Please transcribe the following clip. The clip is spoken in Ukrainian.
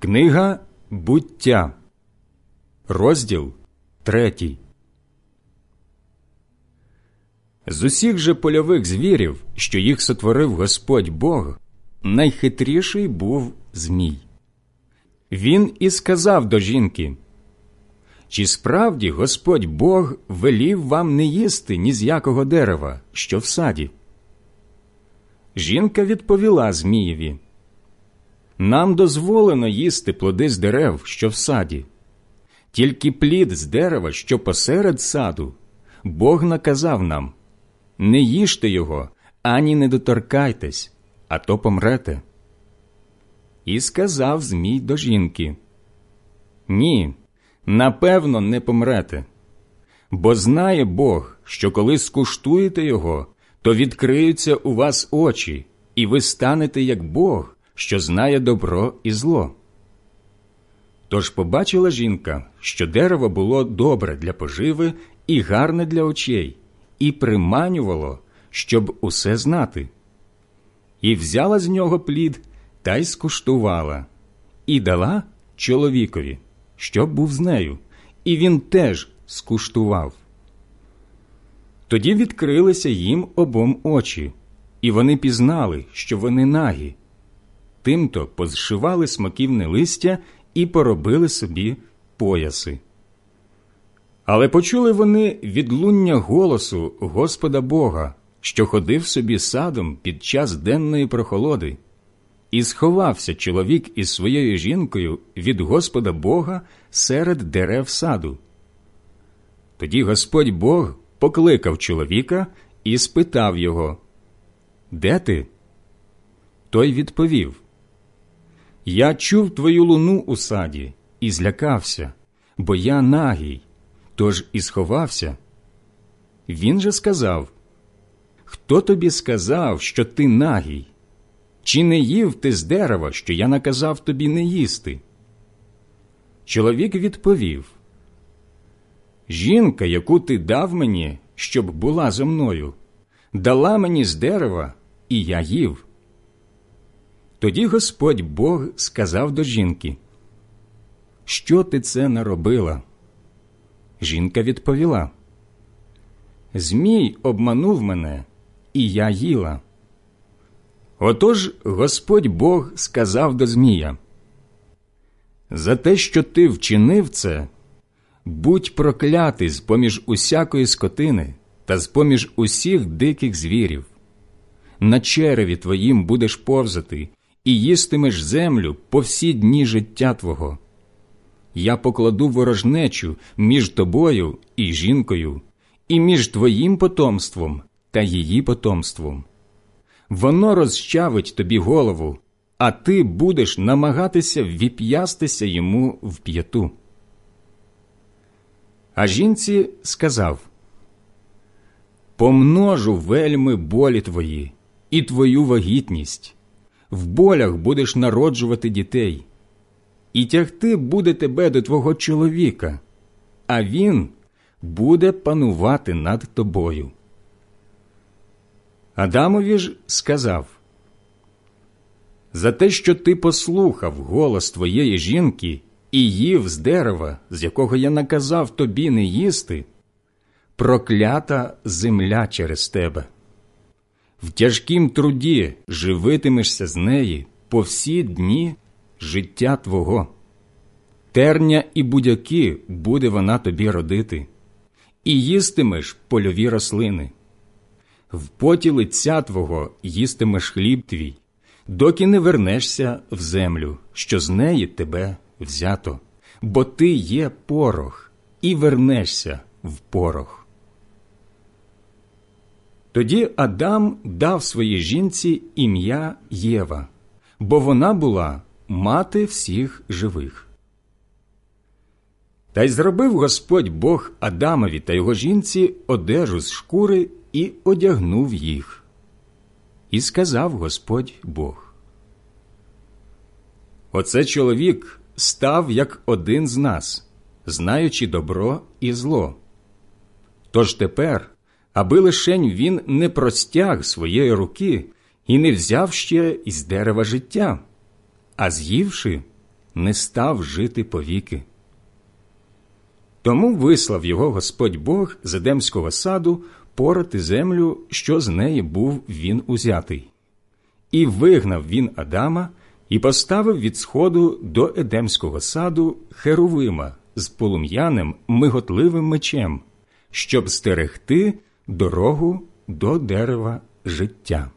Книга буття, розділ третій. З усіх же польових звірів, що їх сотворив Господь Бог, найхитріший був Змій. Він і сказав до жінки: Чи справді Господь Бог велів вам не їсти ні з якого дерева, що в саді? Жінка відповіла Змієві. Нам дозволено їсти плоди з дерев, що в саді, тільки плід з дерева, що посеред саду, Бог наказав нам не їжте його, ані не доторкайтесь, а то помрете. І сказав Змій до жінки: Ні, напевно, не помрете, бо знає Бог, що коли скуштуєте його, то відкриються у вас очі, і ви станете як Бог що знає добро і зло. Тож побачила жінка, що дерево було добре для поживи і гарне для очей, і приманювало, щоб усе знати. І взяла з нього плід та й скуштувала, і дала чоловікові, що був з нею, і він теж скуштував. Тоді відкрилися їм обом очі, і вони пізнали, що вони нагі тимто позшивали смоківне листя і поробили собі пояси. Але почули вони відлуння голосу Господа Бога, що ходив собі садом під час денної прохолоди, і сховався чоловік із своєю жінкою від Господа Бога серед дерев саду. Тоді Господь Бог покликав чоловіка і спитав його Де ти? Той відповів я чув твою луну у саді і злякався, бо я нагій, тож і сховався. Він же сказав Хто тобі сказав, що ти нагій? Чи не їв ти з дерева, що я наказав тобі не їсти? Чоловік відповів Жінка, яку ти дав мені, щоб була зо мною, дала мені з дерева, і я їв. Тоді Господь Бог сказав до жінки, Що ти це наробила? Жінка відповіла, Змій обманув мене, і я їла. Отож Господь Бог сказав до Змія, За те, що ти вчинив це, будь проклятий з поміж усякої скотини та з поміж усіх диких звірів. На череві твоїм будеш повзати і їстимеш землю по всі дні життя твого. Я покладу ворожнечу між тобою і жінкою, і між твоїм потомством та її потомством. Воно розчавить тобі голову, а ти будеш намагатися віп'ястися йому в п'яту. А жінці сказав Помножу вельми болі твої і твою вагітність в болях будеш народжувати дітей, і тягти буде тебе до твого чоловіка, а він буде панувати над тобою. Адамові ж сказав За те, що ти послухав голос твоєї жінки і їв з дерева, з якого я наказав тобі не їсти, проклята земля через тебе в тяжкім труді живитимешся з неї по всі дні життя Твого. Терня і будяки буде вона тобі родити, і їстимеш польові рослини. В поті лиця Твого їстимеш хліб твій, доки не вернешся в землю, що з неї тебе взято, бо ти є порох, і вернешся в порох. Тоді Адам дав своїй жінці ім'я Єва, бо вона була мати всіх живих. Та й зробив Господь Бог Адамові та його жінці одежу з шкури і одягнув їх. І сказав Господь Бог. Оце чоловік став як один з нас, знаючи добро і зло. Тож тепер аби лишень він не простяг своєї руки і не взяв ще із дерева життя, а з'ївши, не став жити повіки. Тому вислав його Господь Бог з Едемського саду порати землю, що з неї був він узятий. І вигнав він Адама і поставив від сходу до Едемського саду Херовима з полум'яним миготливим мечем, щоб стерегти дорогу до дерева життя.